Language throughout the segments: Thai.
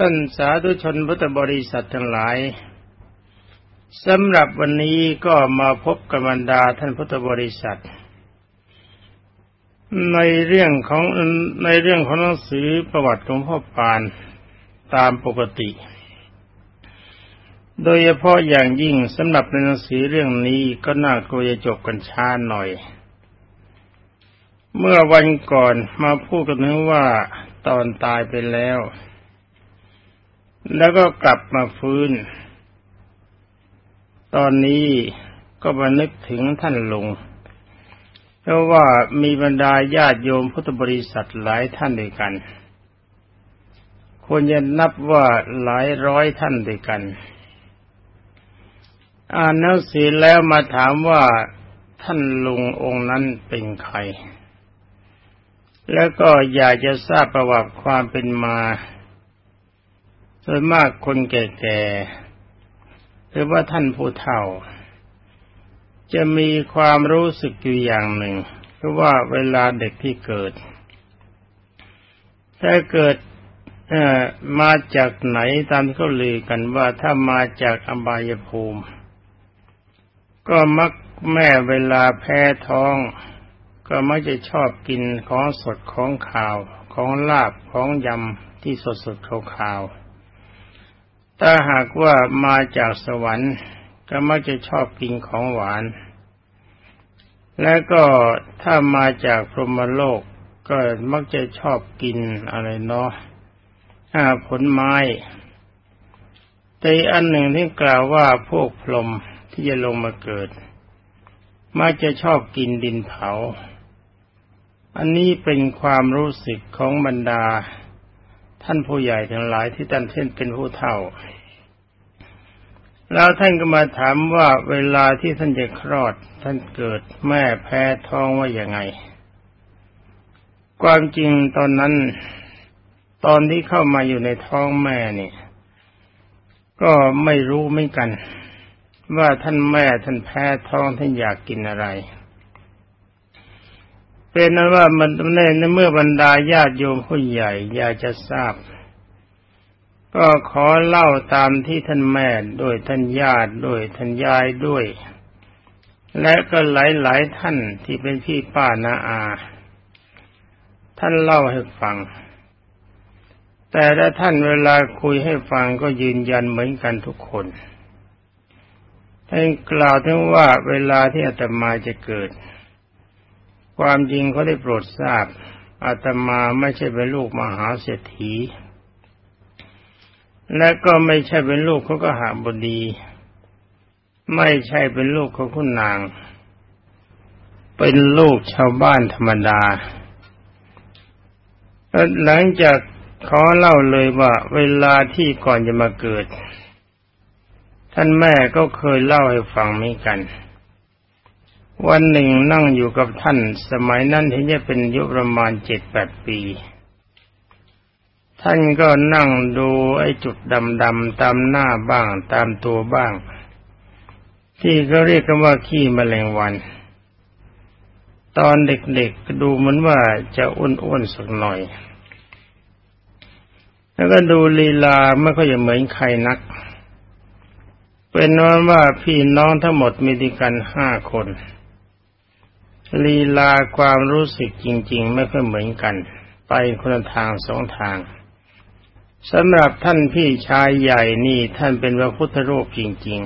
ท่านสาธุชนพุทธบริษัททั้งหลายสำหรับวันนี้ก็มาพบกับบรรดาท่านพุทธบริษัท ในเรื่องของในเรื่องของหนังสือประวัติของพ่อปานตามปกติ โดยเฉพาะอย่างยิ่งสำหรับในหนังสือเรื่องนี้ก็น่ากลัวจะจบกันช้าหน่อย เมื่อวันก่อนมาพูดกันถึงว่าตอนตายไปแล้ว แล้วก็กลับมาฟื้น ตอนนี้ก็มานึกถึงท่านลุงเพราะว่ามีบรรดาญาติโยมพุทธบริษัทหลายท่านด้วยกันควรจะนับว่าหลายร้อยท่านด้วยกัน อ่านหนังสือแล้วมาถามว่าท่านลุงองค์นั้นเป็นใคร แล้วก็อยากจะทราบประวัติความเป็นมา โดยมากคนแก่ๆหรือว่าท่านผู้เฒ่า จะมีความรู้สึกอยู่อย่างหนึ่งคือว่าเวลาเด็กที่เกิด ถ้าเกิดมาจากไหนตามที่เขาลือกันว่าถ้ามาจากอบายภูมิ ก็มักแม่เวลาแพ้ท้อง ก็มักจะชอบกินของสดของข่าว ของลาบของยำที่สดสดขาวข ถ้าหากว่ามาจากสวรรค์ ก็มักจะชอบกินของหวาน และก็ถ้ามาจากพรหมโลกก็มักจะชอบกินอะไรเนาะผลไม้ แต่อันหนึ่งที่กล่าวว่าพวกพรหมที่จะลงมาเกิด มักจะชอบกินดินเผา อันนี้เป็นความรู้สึกของบรรดา ท่านผู้ใหญ่ทั้งหลายที่ท่านเช่นเป็นผู้เฒ่า แล้วท่านก็มาถามว่าเวลาที่ท่านจะคลอด ท่านเกิดแม่แพ้ท้องว่าอย่างไง ความจริงตอนนั้น ตอนที่เข้ามาอยู่ในท้องแม่เนี่ยก็ไม่รู้ไม่กัน ว่าท่านแม่ท่านแพ้ท้องท่านอยากกินอะไร เป็นนั้นว่ามันในเมื่อบรรดาญาติโยมผู้ใหญ่อยากจะทราบ ก็ขอเล่าตามที่ท่านแม่ด้วยท่านญาติด้วยท่านยายด้วย และก็หลายๆท่านที่เป็นพี่ป้านาอา ท่านเล่าให้ฟัง แต่ละท่านเวลาคุยให้ฟังก็ยืนยันเหมือนกันทุกคนท่านกล่าวถึงว่าเวลาที่อาตมาจะเกิด ความจริงเขาได้โปรดทราบอาตมาไม่ใช่เป็นลูกมหาเศรษฐี และก็ไม่ใช่เป็นลูกเขาก็หาบดี ไม่ใช่เป็นลูกของคุณนาง เป็นลูกชาวบ้านธรรมดา หลังจากขอเล่าเลยว่า เวลาที่ก่อนจะมาเกิด ท่านแม่ก็เคยเล่าให้ฟังเหมือนกัน วันหนึ่งนั่งอยู่กับท่าน สมัยนั้นที่จะเป็นยุประมาณเจ็ดแปดปี ท่านก็นั่งดูไอ้จุดดำๆตามหน้าบ้าง ตามตัวบ้าง ที่เขาเรียกกันว่าขี้มแมลงวัน ตอนเด็กๆดูเหมือนว่าจะอ้วนๆสักหน่อย แล้วก็ดูลีลาไม่ค่อยจะเหมือนใครนัก เป็นนอนว่าพี่น้องทั้งหมดมีดีกันห้าคน ลีลาความรู้สึกจริง ๆ ไม่ค่อยเหมือนกัน ไปคนละทางสองทางสำหรับท่านพี่ชายใหญ่นี่ท่านเป็นพระพุทธรูปจริง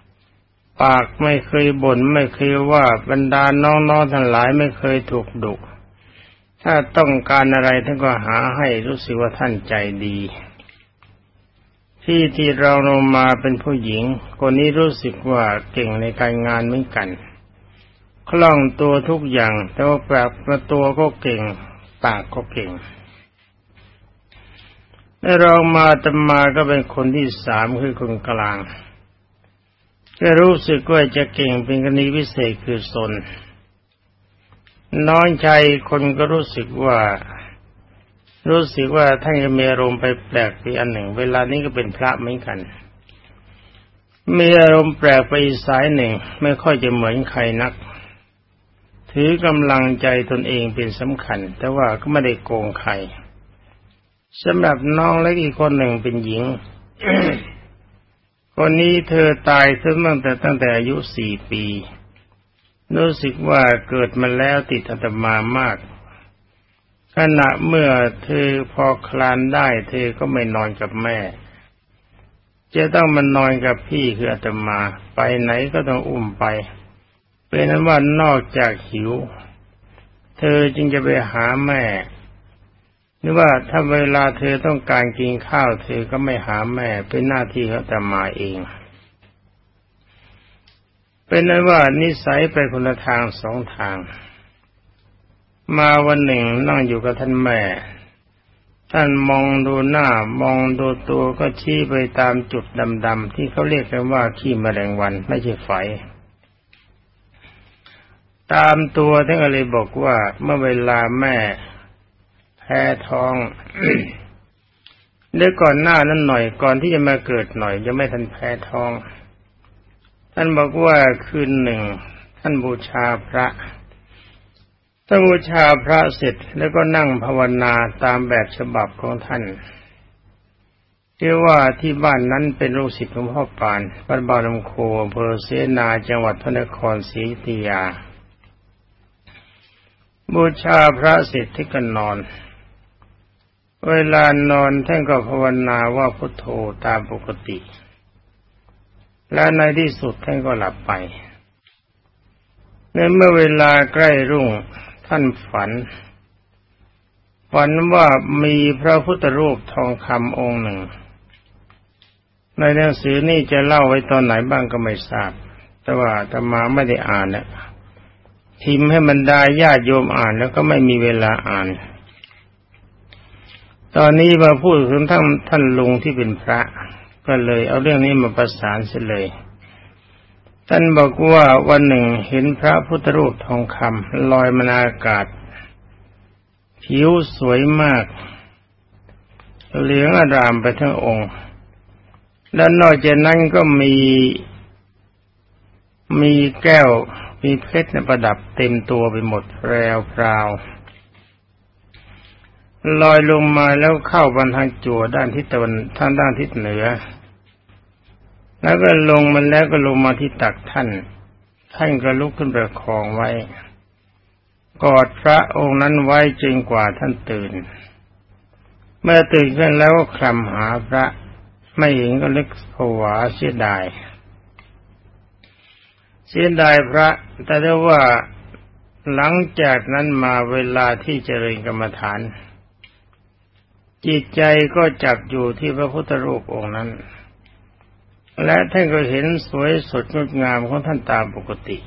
ๆ ปากไม่เคยบน่นไม่เคยว่าบรรดาน้องๆทั้งหลายไม่เคยถูกดุถ้าต้องการอะไรท่านก็หาให้รู้สึกว่าท่านใจดี ที่ที่เราลงมาเป็นผู้หญิง คนนี้รู้สึกว่าเก่งในการงานเหมือนกัน คล่องตัวทุกอย่าง แต่ว่าแบบประตัวก็เก่ง ปากก็เก่งได้รองมาตมาก็เป็นคนที่สามคือคนกลางก็รู้สึกว่าจะเก่งเป็นกรณีพิเศษคือสนน้อยใจคนก็รู้สึกว่า รู้สึกว่าท่านจะมีอารมณ์ไปแปลกไปอันหนึ่ง เวลานี้ก็เป็นพระเหมือนกันมีอารมณ์แปลกไปอีกสายหนึ่ง ไม่ค่อยจะเหมือนใครนัก ถือกำลังใจตนเองเป็นสำคัญ แต่ว่าก็ไม่ได้โกงใครสำหรับน้องเล็กอีกคนหนึ่งเป็นหญิง คนนี้เธอตายซึ่งตั้งแต่ตั้งแต่อายุสี่ปีรู้สึกว่าเกิดมาแล้วติดอัตมามาก ขณะเมื่อเธอพอคลานได้ เธอก็ไม่นอนกับแม่ จะต้องมานอนกับพี่คืออาตมา ไปไหนก็ต้องอุ้มไป เป็นนั้นว่านอกจากหิว เธอจึงจะไปหาแม่หรือว่าถ้าเวลาเธอต้องการกินข้าวเธอก็ไม่หาแม่เป็นหน้าที่เขาแต่มาเอง เป็นนั้นว่านิสัยไปคนละทางสองทาง มาวันหนึ่งนั่งอยู่กับท่านแม่ ท่านมองดูหน้ามองดูตัวก็ชี้ไปตามจุดดำๆที่เขาเรียกกันว่าขี้มแมลงวันไม่ใช่ไฟ ตามตัวท่านก็เลยบอกว่าเมื่อเวลาแม่แพ้ท้องเดี๋ยวก่อนหน้านั้นหน่อยก่อนที่จะมาเกิดหน่อยยังไม่ทันแพ้ท้อง ท่านบอกว่าคืนหนึ่ง ท่านบูชาพระท่านบูชาพระเสร็จแล้วก็นั่งภาวนาตามแบบฉบับของท่านเรียกว่าที่บ้านนั้นเป็นลูกศิษย์ของพ่อปานวัดบารมโคอำเภอเสนาจังหวัดพระนครศรีอยุธยา บูชาพระเสร็จที่ก็นอน เวลานอนท่านก็ภาวนาว่าพุทโธตามปกติ และในที่สุดท่านก็หลับไป ในเมื่อเวลาใกล้รุ่งท่านฝัน ฝันว่ามีพระพุทธรูปทองคำองค์หนึ่ง ในหนังสือนี่จะเล่าไว้ตอนไหนบ้างก็ไม่ทราบ แต่ว่าธรรมาไม่ได้อ่านนะ ทิมให้มันได้ญาติโยมอ่านแล้วก็ไม่มีเวลาอ่าน ตอนนี้มาพูดถึงท่านท่านลุงที่เป็นพระ ก็เลยเอาเรื่องนี้มาประสานเสียเลย ท่านบอกว่าวันหนึ่งเห็นพระพุทธรูปทองคำลอยมาอากาศ ผิวสวยมาก เหลืองอารามไปทั้งองค์ และนอกจากนั้นก็มีมีแก้ว มีเพชรประดับเต็มตัวไปหมดแรวพราวลอยลงมาแล้วเข้าบนทางจั่วด้านทิศตะวันทางด้านทิศเหนือ แล้วก็ลงมันแล้วก็ลงมาที่ตักท่าน ท่านก็ลุกขึ้นประคองไว้ กอดพระองค์นั้นไว้จนกว่าท่านตื่น เมื่อตื่นขึ้นแล้วก็คลำหาพระ ไม่เห็นก็เล็กผวาเสียดาย เสียดายพระ แต่ได้ว่าหลังจากนั้นมาเวลาที่เจริญกรรมฐาน จิตใจก็จับอยู่ที่พระพุทธรูปองค์นั้น และท่านก็เห็นสวยสดงดงามของท่านตามปกติ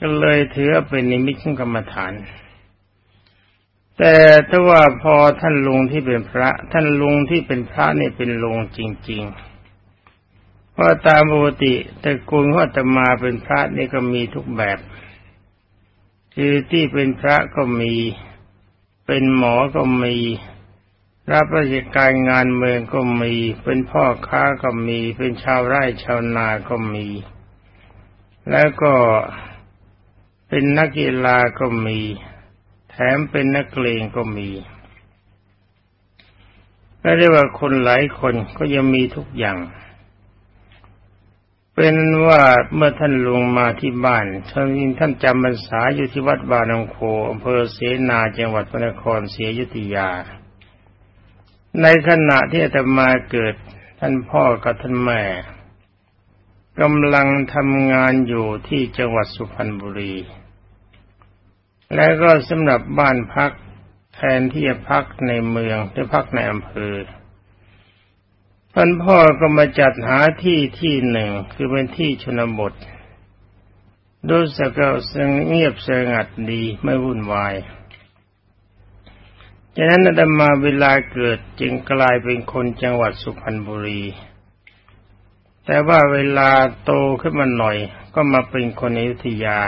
ก็เลยถือเป็นนิมิตของกรรมฐาน แต่ถ้าว่าพอท่านลุงที่เป็นพระ ท่านลุงที่เป็นพระเนี่ยเป็นลุงจริง ๆ เพราะตามปกติแต่กูลว่าจะมาเป็นพระนี่ก็มีทุกแบบ คือที่เป็นพระก็มี เป็นหมอก็มี รับราชการงานเมืองก็มี เป็นพ่อค้าก็มี เป็นชาวไร่ชาวนาก็มี แล้วก็เป็นนักกีฬาก็มี แถมเป็นนักเลงก็มีก็เรียกว่าคนหลายคนก็ยังมีทุกอย่าง เป็นว่าเมื่อท่านลงมาที่บ้านท่านท่านจำพรรษาอยู่ที่วัดบานองโคอำเภอเสนาจังหวัดพระนครศรีอยุธยา ในขณะที่อาตมาเกิดท่านพ่อกับท่านแม่กำลังทำงานอยู่ที่จังหวัดสุพรรณบุรี และก็สำหรับบ้านพักแทนที่จะพักในเมืองได้พักในอำเภอ ท่านพ่อก็มาจัดหาที่ที่หนึ่งคือเป็นที่ชนบทดูสกาสงเงียบสงัดดีไม่วุ่นวายฉะนั้นอาตมาเวลาเกิดจึงกลายเป็นคนจังหวัดสุพรรณบุรี แต่ว่าเวลาโตขึ้นมาหน่อย ก็มาเป็นคนอยุธยา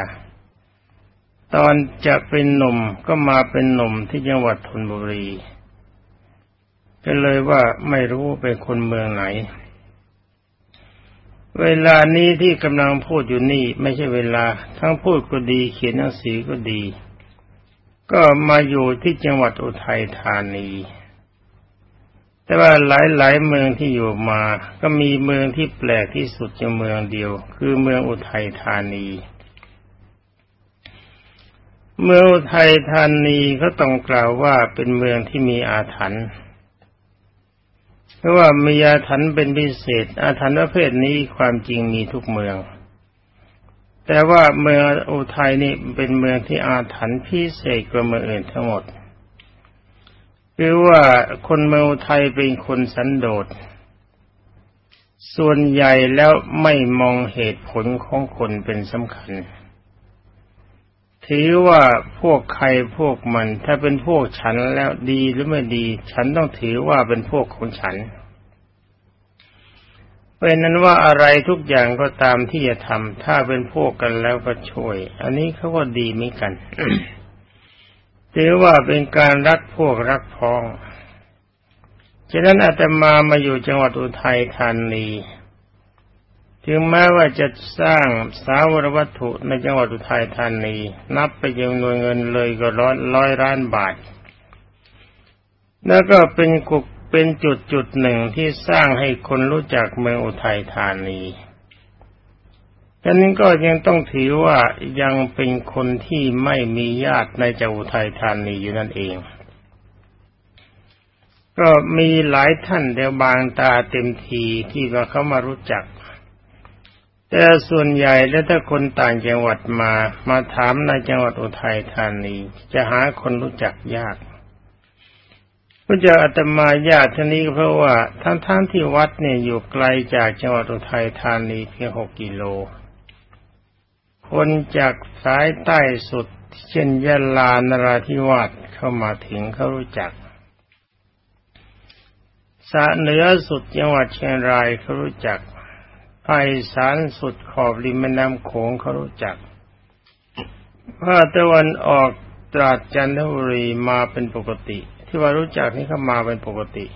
ตอนจะเป็นหนุ่มก็มาเป็นหนุ่มที่จังหวัดธนบุรี ก็เลยว่าไม่รู้เป็นคนเมืองไหน เวลานี้ที่กำลังพูดอยู่นี่ ไม่ใช่เวลา ทั้งพูดก็ดี เขียนหนังสือก็ดี ก็มาอยู่ที่จังหวัดอุทัยธานี แต่ว่าหลายๆเมืองที่อยู่มา ก็มีเมืองที่แปลกที่สุดอยู่เมืองเดียว คือเมืองอุทัยธานีเมืองอุทัยธานีก็ต้องกล่าวว่าเป็นเมืองที่มีอาถรรพ์ เพราะว่ามีอาถรรพ์เป็นพิเศษ อาถรรพ์ประเภทนี้ความจริงมีทุกเมือง แต่ว่าเมืองอุทัยนี่เป็นเมืองที่อาถรรพ์พิเศษกว่าเมืองอื่นทั้งหมด คือว่าคนเมืองอุทัยเป็นคนสันโดษ ส่วนใหญ่แล้วไม่มองเหตุผลของคนเป็นสำคัญ ถือว่าพวกใครพวกมัน ถ้าเป็นพวกฉันแล้วดีหรือไม่ดี ฉันต้องถือว่าเป็นพวกของฉันเป็นนั้นว่าอะไรทุกอย่างก็ตามที่จะทำถ้าเป็นพวกกันแล้วก็ช่วย อันนี้เขาก็ดีเหมือนกันถือว่าเป็นการรักพวกรักพ้อง ฉะนั้นอาตมามาอยู่จังหวัดอุทัยธานี ถึงแม้ว่าจะสร้างสาวรวัตถุในจังหวัดอุทัยธานี นับไปจำนวนเงินเลยก็ร้อยร้อยล้านบาท แล้วก็เป็นกุกเป็นจุดจุดหนึ่งที่สร้างให้คนรู้จักเมืองอุทัยธานีฉะนั้นก็ยังต้องถือว่ายังเป็นคนที่ไม่มีญาติในจังหวัดไทยธานีอยู่นั่นเอง ก็มีหลายท่านแต่บางตาเต็มทีที่ว่าเขามารู้จัก แต่ส่วนใหญ่แล้วถ้าคนต่างจังหวัดมา มาถามในจังหวัดอุทัยธานี จะหาคนรู้จักยากก็จะอาตมาญาติท่านี้ก็เพราะว่าทั้งๆทที่วัดเนี่ยอยู่ไกลจากจังหวัดอุทัยธานีเพียงหกกิโล คนจากสายใต้สุด เช่นยะลานราธิวาสเข้ามาถึงเขารู้จักสะเหนือสุดจังหวัดเชียงรายเขารู้จัก ภาคสานสุดขอบริมแม่น้ำโขงเขารู้จักภาคตะวันออกตราดจันทบุรีมาเป็นปกติ ที่ว่ารู้จักนี่เขามาเป็นปกติ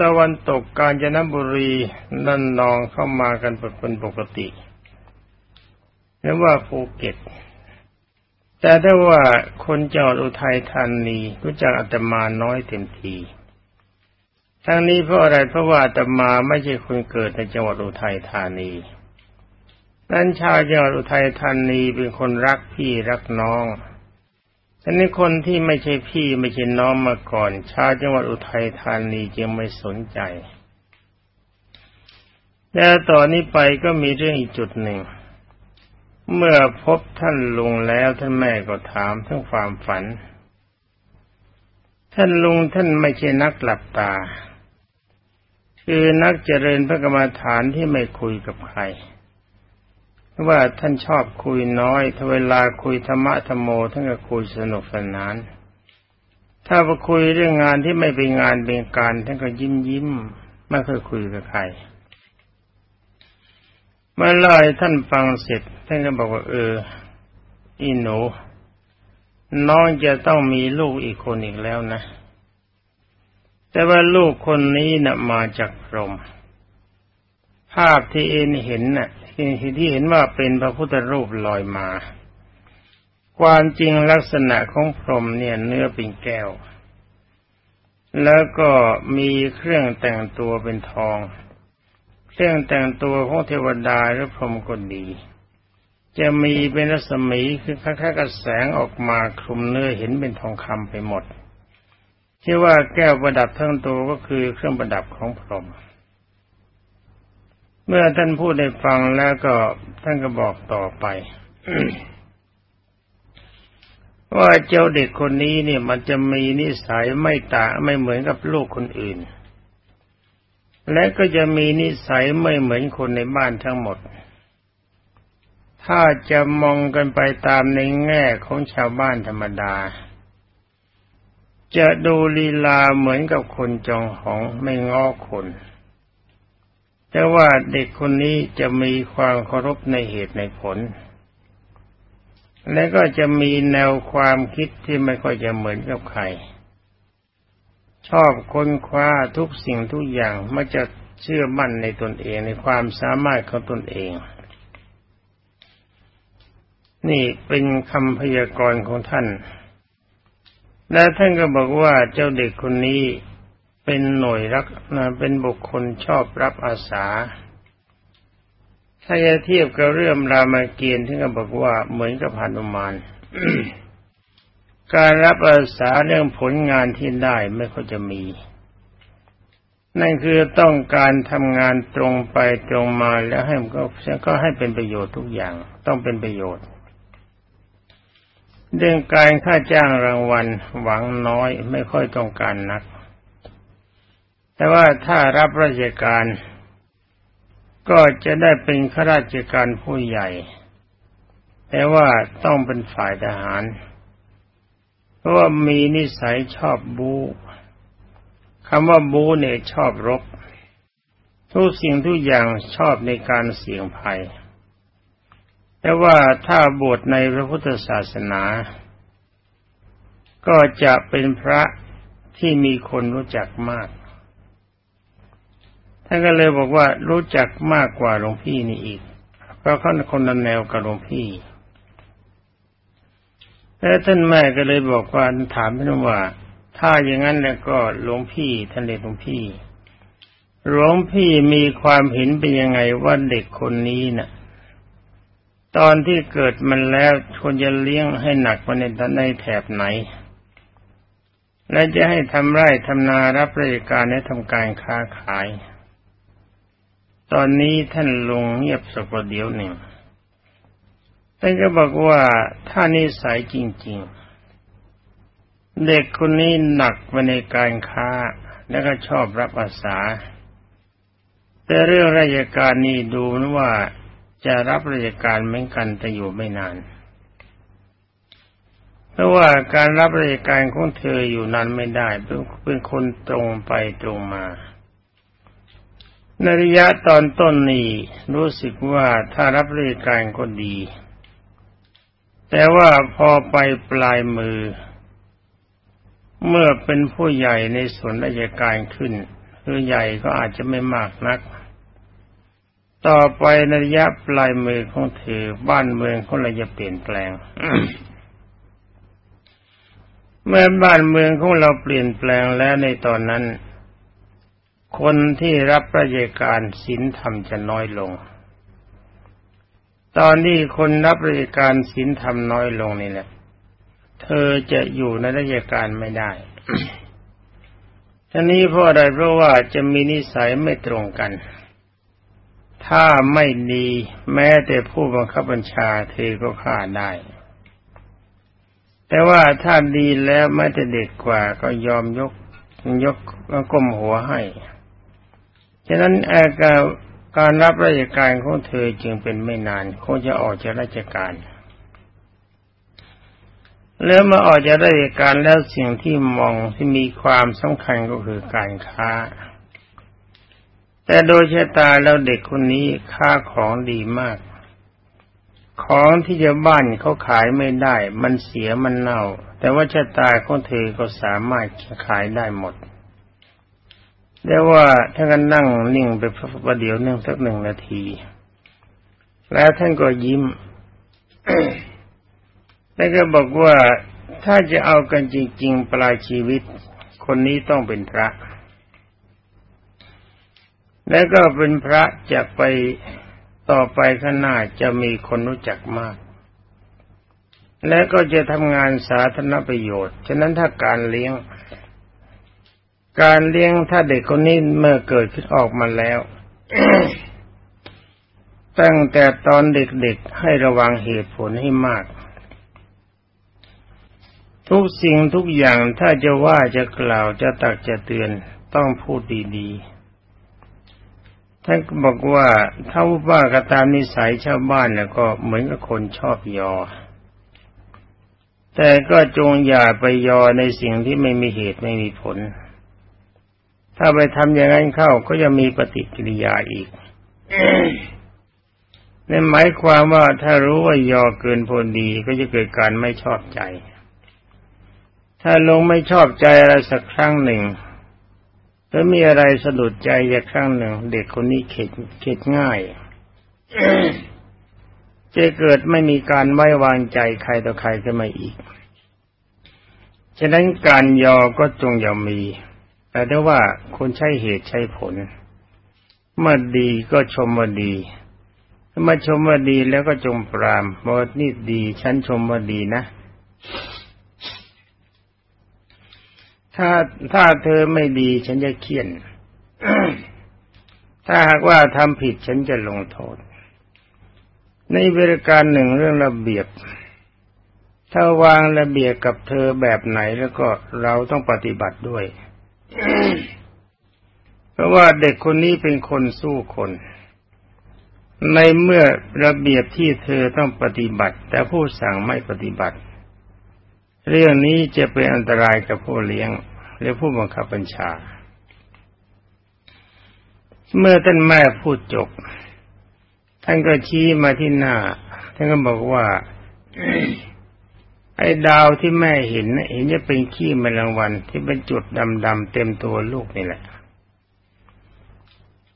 ตะวันตกกาญจนบุรีนั่นนองเข้ามากันเป็นปกติหรือว่าภูเก็ต แต่ถ้าว่าคนจังหวัดอุทัยธานีรู้จักอาตมาน้อยเต็มที ทั้งนี้เพราะอะไรเพราะว่าตมาไม่ใช่คนเกิดในจังหวัดอุทัยธานีนั้นชาวจังหวัดอุทัยธานีเป็นคนรักพี่รักน้องฉะนั้นคนที่ไม่ใช่พี่ไม่ใช่น้องมาก่อน ชาวจังหวัดอุทัยธานีจึงไม่สนใจแต่ต่อนนี้ไปก็มีเรื่องอีกจุดหนึ่ง เมื่อพบท่านลุงแล้วท่านแม่ก็ถามทั้งความฝัน ท่านลุงท่านไม่ใช่นักหลับตา คือนักเจริญพระกรรมฐานที่ไม่คุยกับใครว่าท่านชอบคุยน้อยถ้าเวลาคุยธรรมะธรรมโมท่านก็คุยสนุกสนาน ถ้าไปคุยเรื่องงานที่ไม่เป็นงานเป็นการท่านก็ยิ้มยิ้มไม่เคยคุยกับใครเมื่อเล่ท่านฟังเสร็จท่านก็บอกว่า เออ อีหนู น้องจะต้องมีลูกอีกคนอีกแล้วนะ แต่ว่าลูกคนนี้นะ่ะมาจากพรหมภาพที่เอ็นเห็นนะ่ะที่เห็นว่าเป็นพระพุทธรูปลอยมา ความจริงลักษณะของพรหมเนี่ยเนื้อเป็นแก้ว แล้วก็มีเครื่องแต่งตัวเป็นทอง เครื่องแต่งตัวของเทวดาหรือพรหมก็ดี จะมีเป็นรัศมีคือคล้ายๆกับแสงออกมาคลุมเนื้อเห็นเป็นทองคำไปหมด ที่ว่าแก้วประดับทั้งตัวก็คือเครื่องประดับของพรหมเมื่อท่านพูดได้ฟังแล้วก็ท่านก็บอกต่อไปว่าเจ้าเด็กคนนี้เนี่ย มันจะมีนิสัยไม่ตาไม่เหมือนกับลูกคนอื่น และก็จะมีนิสัยไม่เหมือนคนในบ้านทั้งหมด ถ้าจะมองกันไปตามในแง่ของชาวบ้านธรรมดา จะดูลีลาเหมือนกับคนจองหองไม่ง้อคน แต่ว่าเด็กคนนี้จะมีความเคารพในเหตุในผล และก็จะมีแนวความคิดที่ไม่ค่อยจะเหมือนกับใคร ชอบค้นคว้าทุกสิ่งทุกอย่างมาจะเชื่อมั่นในตนเองในความสามารถของตนเอง นี่เป็นคำพยากรณ์ของท่าน และท่านก็บอกว่าเจ้าเด็กคนนี้เป็นหน่วยรักนะเป็นบุคคลชอบรับอาสา ถ้าจะเทียบกับเรื่องรามเกียรติที่เขาบอกว่าเหมือนกับหนุมานการรับอาสาเรื่องผลงานที่ได้ไม่ค่อยจะมี นั่นคือต้องการทำงานตรงไปตรงมาแล้วให้มันก็ก็ให้เป็นประโยชน์ทุกอย่าง ต้องเป็นประโยชน์ เรื่องการค่าจ้างรางวัลหวังน้อยไม่ค่อยต้องการนัก แต่ว่าถ้ารับราชการ ก็จะได้เป็นข้าราชการผู้ใหญ่ แต่ว่าต้องเป็นฝ่ายทหาร เพราะว่ามีนิสัยชอบบูคำว่าบูเนี่ยชอบรบ ทุกสิ่งทุกอย่างชอบในการเสี่ยงภัย แต่ว่าถ้าบวชในพระพุทธศาสนา ก็จะเป็นพระที่มีคนรู้จักมาก ท่านก็เลยบอกว่ารู้จักมากกว่าหลวงพี่นี่อีก เพราะเขาคนละแนวกับหลวงพี่แล้วท่านแม่ก็เลยบอกว่าถามท่านว่า ถ้าอย่างนั้นแล้วก็หลวงพี่ท่านเด็กหลวงพี่หลวงพี่มีความเห็นเป็นยังไงว่าเด็กคนนี้นะ่ะ ตอนที่เกิดมันแล้วควรจะเลี้ยงให้หนักมาในในแถบไหน และจะให้ทำไร่ทำนารับราชการและทำการค้าขาย ตอนนี้ท่านลงเงียบสักประเดี๋ยวหนึ่งท่านก็บอกว่าถ้านิสัยจริง ๆ เด็กคนนี้หนักมาในการค้า และก็ชอบรับอาสา แต่เรื่องราชการนี่ดูนว่า จะรับราชการเหมือนกันแต่อยู่ไม่นาน เพราะว่าการรับราชการของเธออยู่นานไม่ได้เป็นคนตรงไปตรงมาในระยะตอนต้นนี้รู้สึกว่าถ้ารับราชการก็ดี แต่ว่าพอไปปลายมือ เมื่อเป็นผู้ใหญ่ในส่วนราชการขึ้นคือใหญ่ก็อาจจะไม่มากนัก ต่อไปในระยะปลายมือของเธอบ้านเมืองของเราจะเปลี่ยนแปลง เมื่อบ้านเมืองของเราเปลี่ยนแปลงแล้วในตอนนั้น คนที่รับราชการศีลธรรมจะน้อยลง ตอนนี้คนรับราชการศีลธรรมน้อยลงนี่แหละ เธอจะอยู่ในราชการไม่ได้ท่านี้เพราะอะไรเพราะว่าจะมีนิสัยไม่ตรงกัน ถ้าไม่ดีแม้แต่ผู้บังคับบัญชาเธอก็ฆ่าได้ แต่ว่าถ้าดีแล้วแม้แต่เด็กกว่าก็ยอมยกยกก้มหัวให้ ฉะนั้นอาการการรับราชการของเธอจึงเป็นไม่นานคงจะออกจากราชการ แล้วมาออกจากราชการแล้วสิ่งที่มองที่มีความสำคัญก็คือการค้า แต่โดยชะตาแล้วเด็กคนนี้ค่าของดีมาก ของที่จะบ้านเขาขายไม่ได้ มันเสียมันเน่า แต่ว่าชะตาของเธอก็สามารถขายได้หมดได้ว่าท่านก็นั่งนิ่งไปประเดี๋ยวนึงสักหนึ่งนาที แล้วท่านก็ยิ้มแล้วก็บอกว่าถ้าจะเอากันจริง ๆ ปลายชีวิต คนนี้ต้องเป็นพระ แล้วก็เป็นพระจะไปต่อไปข้างหน้าจะมีคนรู้จักมาก และก็จะทำงานสาธารณประโยชน์ ฉะนั้นถ้าการเลี้ยง การเลี้ยงถ้าเด็กคนนี้เมื่อเกิดขึ้นออกมาแล้ว ตั้งแต่ตอนเด็กๆให้ระวังเหตุผลให้มาก ทุกสิ่งทุกอย่างถ้าจะว่าจะกล่าวจะตักจะเตือนต้องพูดดีๆ ท่านบอกว่าถ้าว่าก็ตามนิสัยชาวบ้านแล้วก็เหมือนกับคนชอบยอ แต่ก็จงอย่าไปยอในสิ่งที่ไม่มีเหตุไม่มีผล ถ้าไปทำอย่างนั้นเข้าก็จะมีปฏิกิริยาอีกนั่นหมายความว่าถ้ารู้ว่ายอเกินพอดีก็จะเกิดการไม่ชอบใจ ถ้าลงไม่ชอบใจอะไรสักครั้งหนึ่ง ถ้ามีอะไรสะดุดใจอย่างครั้งหนึ่ง เด็กคนนี้เข็ดเข็ดง่ายจะเกิดไม่มีการไว้วางใจใครต่อใครขึ้นมาอีก ฉะนั้นการยอก็จงอย่ามี แต่ได้ว่าคนใช้เหตุใช้ผล เมื่อดีก็ชมว่าดีถ้ามาชมว่าดีแล้วก็จงปรามบอกนี่ดี ฉันชมว่าดีนะ ถ้าถ้าเธอไม่ดีฉันจะเคี่ยน ถ้าหากว่าทำผิดฉันจะลงโทษ ในบริการหนึ่งเรื่องระเบียบ ถ้าวางระเบียบกับเธอแบบไหนแล้วก็เราต้องปฏิบัติด้วย เพราะว่าเด็กคนนี้เป็นคนสู้คนในเมื่อระเบียบที่เธอต้องปฏิบัติ แต่ผู้สั่งไม่ปฏิบัติ เรื่องนี้จะเป็นอันตรายกับผู้เลี้ยง หรือผู้บังคับบัญชา เมื่อท่านแม่พูดจบ ท่านก็ชี้มาที่หน้า ท่านก็บอกว่าไอ้ดาวที่แม่เห็นเห็นจะเป็นขี้แมลงวันที่เป็นจุดดำๆเต็มตัวลูกนี่แหละ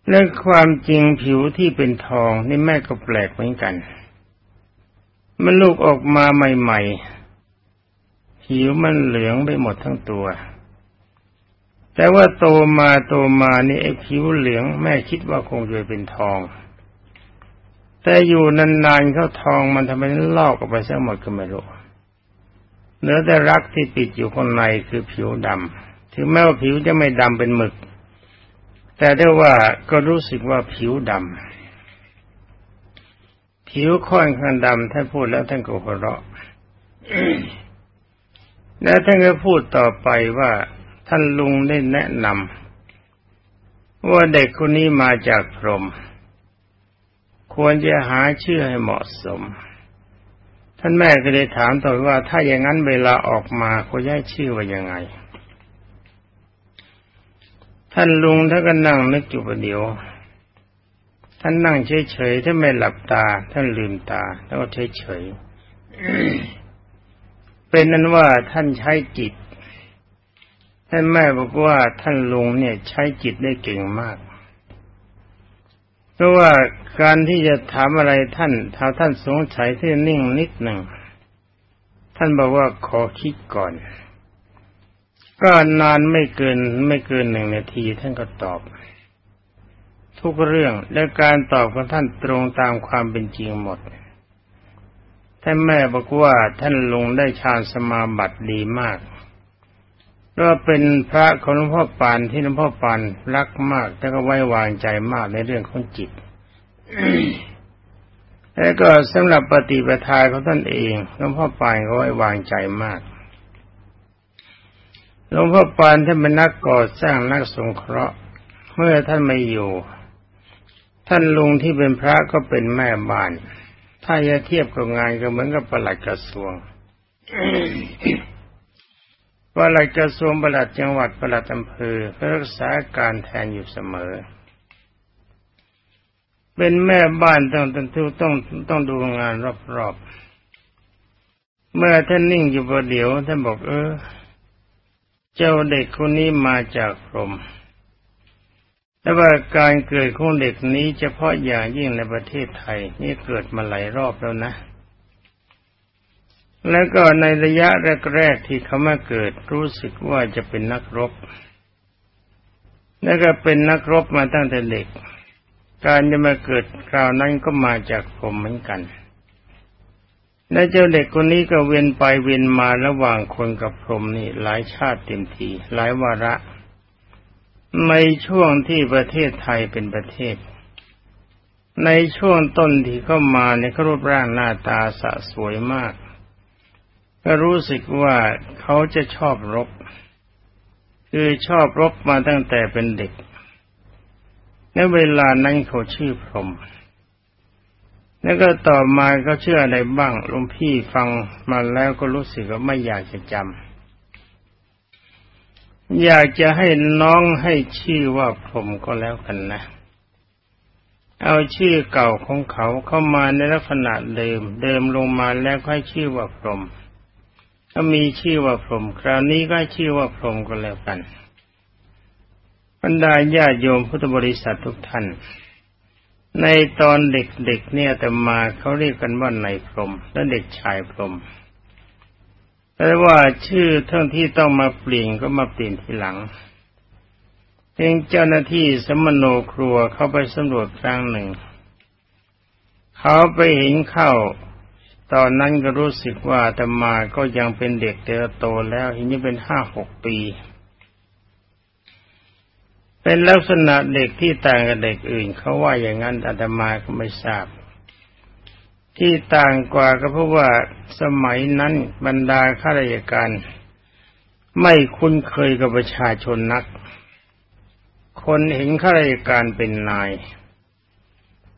และความจริงผิวที่เป็นทองนี่แม่ก็แปลกเหมือนกัน มันลูกออกมาใหม่ๆ ผิวมันเหลืองไปหมดทั้งตัว แต่ว่าโตมาโตมานี่ไอ้ผิวเหลืองแม่คิดว่าคงจะเป็นทอง แต่อยู่นานๆเขาทองมันทำไมลอกออกไปซะหมดก็ไม่รู้เนื้อแต่รักที่ปิดอยู่ข้างในคือผิวดำถึงแม้ว่าผิวจะไม่ดำเป็นหมึก แต่ได้ว่าก็รู้สึกว่าผิวดำผิวค่อนข้างดำท่านพูดแล้วท่านก็หัวเราะ แล้วท่านก็พูดต่อไปว่าท่านลุงได้แนะนำว่าเด็กคนนี้มาจากพรหมควรจะหาชื่อให้เหมาะสม ท่านแม่ก็เลยถามต่อว่า ถ้าอย่างนั้นเวลาออกมาเขาย้ายชื่อว่ายังไง ท่านลุงท่านก็นั่งนึกอยู่ประเดี๋ยว ท่านนั่งเฉยๆท่านไม่หลับตา ท่านลืมตา แล้วก็เฉยๆ เป็นนั้นว่าท่านใช้จิต ท่านแม่บอกว่าท่านลุงเนี่ยใช้จิตได้เก่งมาก เพราะว่าการที่จะถามอะไรท่านถ้าท่านสงสัยที่นิ่งนิดหนึ่ง ท่านบอกว่าขอคิดก่อน ก็นานไม่เกินไม่เกินหนึ่งนาทีท่านก็ตอบ ทุกเรื่องและการตอบของท่านตรงตามความเป็นจริงหมด ท่านแม่บอกว่าท่านลงได้ฌานสมาบัติดีมากก็เป็นพระของหลวงพ่อปานที่หลวงพ่อปานรักมากแล้วก็ไว้วางใจมากในเรื่องของจิต แล้วก็สำหรับปฏิปทาของท่านเองหลวงพ่อปานก็ไว้วางใจมากหลวงพ่อปานท่านเป็นนักก่อสร้างนักสงเคราะห์ เมื่อท่านไม่อยู่ ท่านลุงที่เป็นพระก็เป็นแม่บ้าน ถ้าจะเทียบกับงานก็เหมือนกับประหลัดกระทรวงปลัดกระทรวงประหลัดจังหวัดประหลัดอำเภอรักษาการแทนอยู่เสมอ เป็นแม่บ้านต้องต้องต้องต้องดูงานรอบๆ เมื่อท่านนิ่งอยู่ประเดี๋ยวท่านบอกเออ เจ้าเด็กคนนี้มาจากพรม แต่ว่าการเกิดของเด็กนี้เฉพาะอย่างยิ่งในประเทศไทย นี่เกิดมาหลายรอบแล้วนะ แล้วก็ในระยะแรกๆที่เขามาเกิดรู้สึกว่าจะเป็นนักรบ แล้วก็เป็นนักรบมาตั้งแต่เด็ก การจะมาเกิดคราวนั้นก็มาจากผมเหมือนกันและเจ้าเด็กคนนี้ก็เวียนไปเวียนมาระหว่างคนกับพรหมนี่หลายชาติเต็มทีหลายวาระ ในช่วงที่ประเทศไทยเป็นประเทศ ในช่วงต้นที่เข้ามาในรูปร่างหน้าตาสะสวยมาก ก็รู้สึกว่าเขาจะชอบรบ คือชอบรบมาตั้งแต่เป็นเด็ก ในเวลานั้นเขาชื่อพรหมแล้วก็ต่อมาเขาเชื่ออะไรบ้างหลวงพี่ฟังมาแล้วก็รู้สึกว่าไม่อยากจะจำ อยากจะให้น้องให้ชื่อว่าพรหมก็แล้วกันนะ เอาชื่อเก่าของเขาเข้ามาในลักษณะเดิม เดิมลงมาแล้วค่อยชื่อว่าพรหมก็มีชื่อว่าพรหมคราวนี้ก็ชื่อว่าพรหมก็แล้วกันบรรดาญาโยมพุทธบริษัททุกท่าน ในตอนเด็กๆเนี่ยแต่มาเขาเรียกกันว่านายพรหมและเด็กชายพรหม แต่ว่าชื่อทั้งที่ต้องมาเปลี่ยนก็มาเปลี่ยนทีหลังเองเจ้าหน้าที่สมโนครัวเข้าไปสำรวจครั้งหนึ่ง เขาไปเห็นเข้า ตอนนั้นก็รู้สึกว่าธรรมาก็ยังเป็นเด็กเตอโตแล้วทีนี้เป็นห้าหกปี เป็นลักษณะเด็กที่ต่างกับเด็กอื่น เขาว่าอย่างนั้นอาตมาก็ไม่ทราบ ที่ต่างกว่าก็เพราะว่าสมัยนั้นบรรดาข้าราชการ ไม่คุ้นเคยกับประชาชนนัก คนเห็นข้าราชการเป็นนาย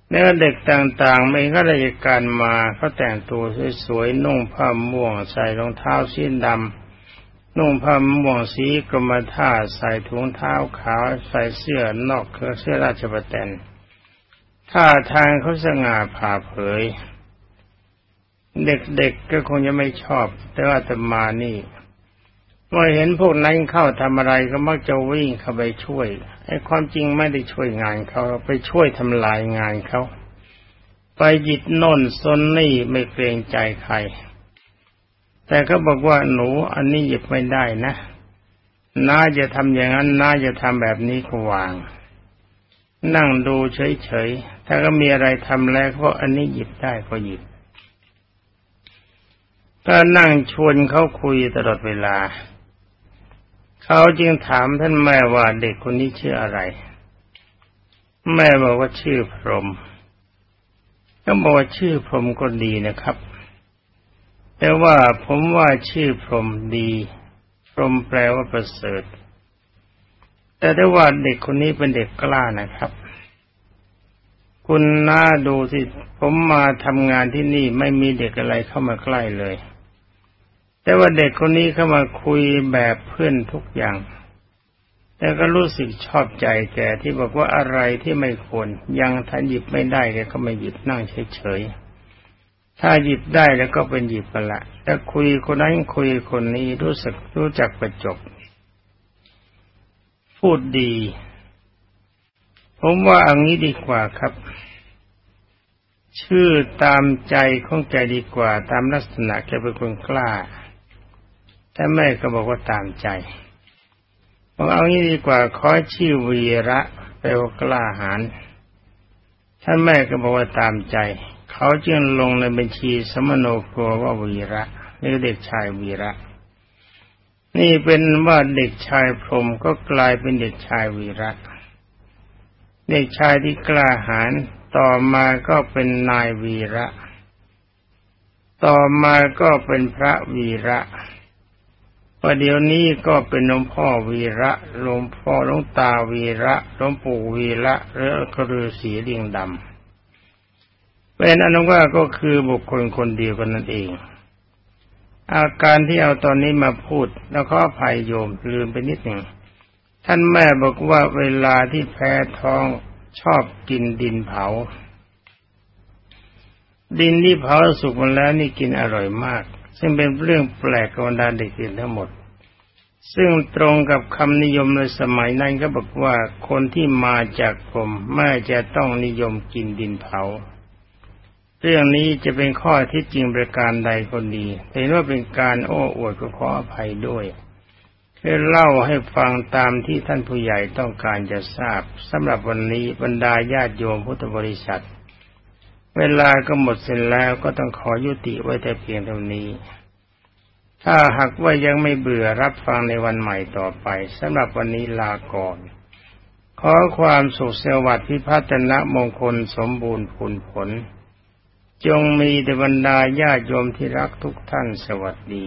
เนื้อเด็กต่างๆไม่ข้าราชการมาเขาแต่งตัวสวยๆนุ่งผ้าม่วง ใส่รองเท้าสีดำนุ่งผ้าม่วงสีกรมท่าใส่ถุงเท้าขาว ใส่เสื้อนอกเครือเสื้อราชบัตรท่าทางเขาสง่าผ่าเผย เด็กๆก็คงจะไม่ชอบ แต่ว่าตมานี่เมื่อเห็นพวกนั้นเข้าทำอะไรก็มักจะวิ่งเข้าไปช่วยไอ้ความจริงไม่ได้ช่วยงานเขาไปช่วยทำลายงานเขา ไปหยิดน่นซนนี่ไม่เกรงใจใคร แต่เขาบอกว่าหนูอันนี้หยิบไม่ได้นะน้าจะทำอย่างนั้นน้าจะทำแบบนี้ก็วาง นั่งดูเฉยๆถ้าก็มีอะไรทำแล้วเพราะอันนี้หยิบได้ก็หยิบ ก็นั่งชวนเขาคุยตลอดเวลา เขาจึงถามท่านแม่ว่าเด็กคนนี้ชื่ออะไร แม่บอกว่าชื่อพรมก็บอกว่าชื่อพรมก็ดีนะครับ แต่ว่าผมว่าชื่อพรมดี พรมแปลว่าประเสริฐ แต่ถ้ว่าเด็กคนนี้เป็นเด็กกล้านะครับคุณน่าดูสิ ผมมาทำงานที่นี่ไม่มีเด็กอะไรเข้ามาใกล้เลย แต่ว่าเด็กคนนี้เข้ามาคุยแบบเพื่อนทุกอย่าง แต่ก็รู้สึกชอบใจแกที่บอกว่าอะไรที่ไม่ควร ยังท่านหยิบไม่ได้แกก็ไม่หยิบนั่งเฉยๆ ถ้าหยิบได้แล้วก็เป็นหยิบไปละแต่คุยคนนั้นคุยคนนี้รู้สึกรู้จักประจบ พูดดี ผมว่าอันนี้ดีกว่าครับชื่อตามใจของใจดีกว่า ตามลักษณะแกเป็นคนกล้า แต่แม่ก็บอกว่าตามใจบอกเอางี้ดีกว่าขอชื่อวีระแปลว่ากล้าหาญท่านแม่ก็บอกว่าตามใจ เขาจึงลงในบัญชีสมโนครัวว่าวีระนี่เด็กชายวีระ นี่เป็นว่าเด็กชายพรมก็กลายเป็นเด็กชายวีระ เด็กชายที่กล้าหาญต่อมาก็เป็นนายวีระ ต่อมาก็เป็นพระวีระ ประเดี๋ยวนี้ก็เป็นหลวงพ่อวีระหลวงพ่อหลวงตาวีระหลวงปู่วีระหรือกระือสีดิงดำเป็นอนุว่าก็คือบุคคลคนเดียวกันนั่นเอง อาการที่เอาตอนนี้มาพูด แล้วก็ภัยโยมลืมไปนิดหนึ่งท่านแม่บอกว่าเวลาที่แพ้ท้องชอบกินดินเผา ดินที่เผาสุกมาแล้วนี่กินอร่อยมาก ซึ่งเป็นเรื่องแปลกกับบรรดาเด็กอื่นทั้งหมด ซึ่งตรงกับคำนิยมในสมัยนั้นก็บอกว่าคนที่มาจากผมไม่จะต้องนิยมกินดินเผา เรื่องนี้จะเป็นข้อที่จริงประการใดคนดีเห็นว่าเป็นการโอ้อวดก็ขออภัยด้วยเพื่อเล่าให้ฟังตามที่ท่านผู้ใหญ่ต้องการจะทราบสำหรับวันนี้บรรดาญาติโยมพุทธบริษัท เวลาก็หมดเสร็จแล้วก็ต้องขอยุติไว้แต่เพียงเท่านี้ ถ้าหากว่ายังไม่เบื่อรับฟังในวันใหม่ต่อไปสำหรับวันนี้ลาก่อน ขอความสุขสวัสดิ์พิพัฒนะมงคลสมบูรณ์ผลผล จงมีแต่บรรดาญาโยมที่รักทุกท่านสวัสดี